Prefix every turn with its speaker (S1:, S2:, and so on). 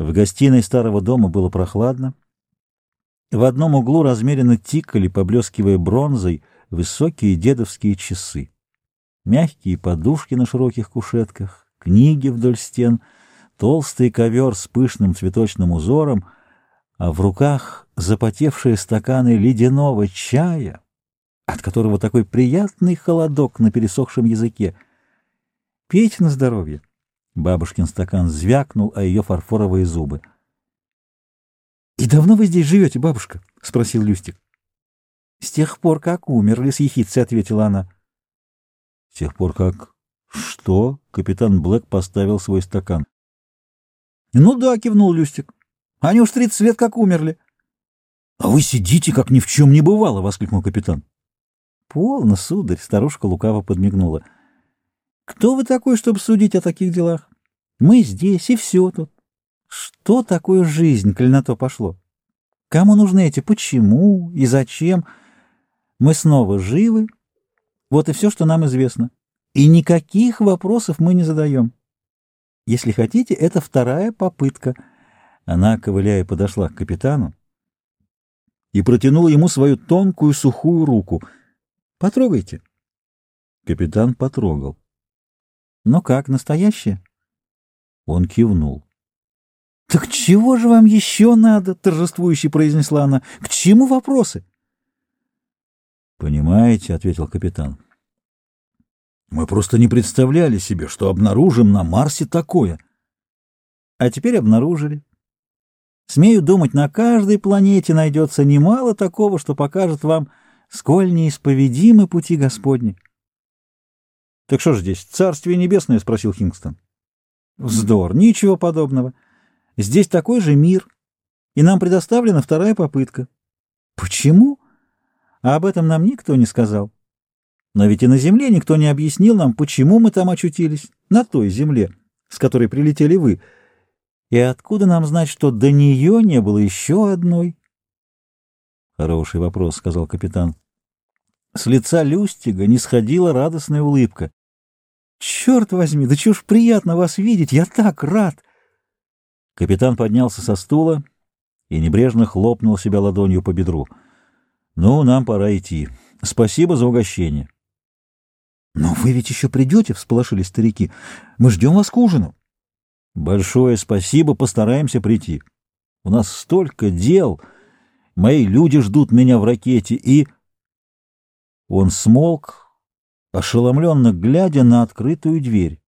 S1: В гостиной старого дома было прохладно. В одном углу размеренно тикали, поблескивая бронзой, высокие дедовские часы. Мягкие подушки на широких кушетках, книги вдоль стен, толстый ковер с пышным цветочным узором, а в руках запотевшие стаканы ледяного чая, от которого такой приятный холодок на пересохшем языке. Пейте на здоровье. Бабушкин стакан звякнул о ее фарфоровые зубы. — И давно вы здесь живете, бабушка? — спросил Люстик. — С тех пор, как умерли, — с ехидцей ответила она. — С тех пор, как... Что? — капитан Блэк поставил свой стакан. — Ну да, — кивнул Люстик. — Они уж тридцать лет как умерли. — А вы сидите, как ни в чем не бывало, — воскликнул капитан. — Полно, сударь, — старушка лукаво подмигнула. — Кто вы такой, чтобы судить о таких делах? Мы здесь, и все тут. Что такое жизнь, коль на то пошло? Кому нужны эти почему и зачем? Мы снова живы. Вот и все, что нам известно. И никаких вопросов мы не задаем. Если хотите, это вторая попытка. Она, ковыляя, подошла к капитану и протянула ему свою тонкую сухую руку. «Потрогайте». Капитан потрогал. «Ну как, настоящее?» Он кивнул. «Так чего же вам еще надо?» — торжествующе произнесла она. «К чему вопросы?» «Понимаете», — ответил капитан. «Мы просто не представляли себе, что обнаружим на Марсе такое». «А теперь обнаружили. Смею думать, на каждой планете найдется немало такого, что покажет вам, сколь неисповедимы пути Господни». «Так что ж здесь, Царствие Небесное?» — спросил Хингстон. Вздор, ничего подобного. Здесь такой же мир, и нам предоставлена вторая попытка. Почему? А об этом нам никто не сказал. Но ведь и на Земле никто не объяснил нам, почему мы там очутились, на той Земле, с которой прилетели вы. И откуда нам знать, что до нее не было еще одной? Хороший вопрос, — сказал капитан. С лица Люстига не сходила радостная улыбка. Черт возьми, да чего ж приятно вас видеть, я так рад! Капитан поднялся со стула и небрежно хлопнул себя ладонью по бедру. Ну, нам пора идти. Спасибо за угощение. Но вы ведь еще придете, всполошились старики. Мы ждем вас к ужину. Большое спасибо, постараемся прийти. У нас столько дел. Мои люди ждут меня в ракете, и... Он смолк, ошеломленно глядя на открытую дверь.